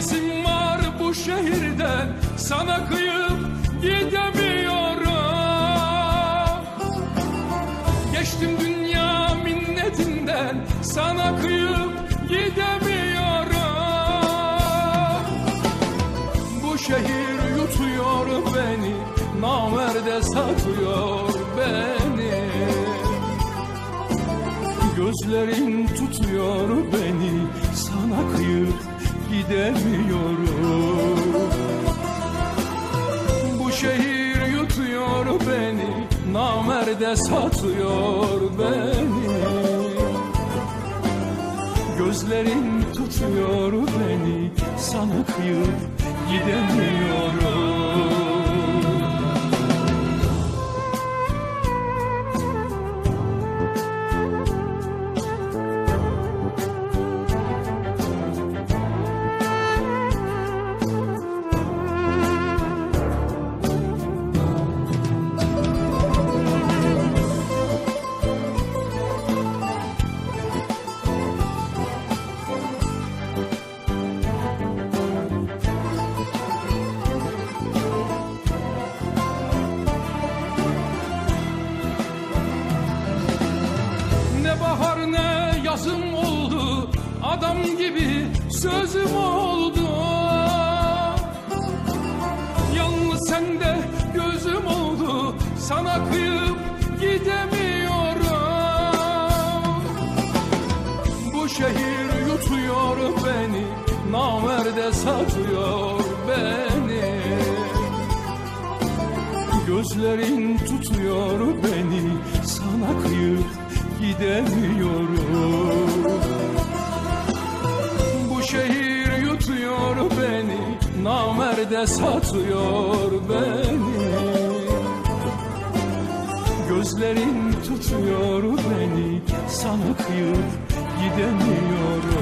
Gidesim var bu şehirden sana kıyıp gidemiyorum. Geçtim dünya minnetinden. Sana kıyıp gidemiyorum. Bu şehir yutuyor beni. Namerde satıyor beni. Gözlerin tutuyor beni. Sana kıyıp gidemiyorum Bu şehir yutuyor beni namerde satıyor beni. Gözlerin tutuyor beni sana kıyıp gidemiyorum yazım oldu Adam gibi sözüm oldu. Yalnız sende gözüm oldu Sana kıyıp gidemiyorum. Bu şehir yutuyor beni Namerde satıyor beni. Gözlerin tutuyor beni sana kıyıp gidemiyorum. Bu şehir yutuyor beni namerde satıyor beni. Gözlerin tutuyor beni sana kıyıp gidemiyorum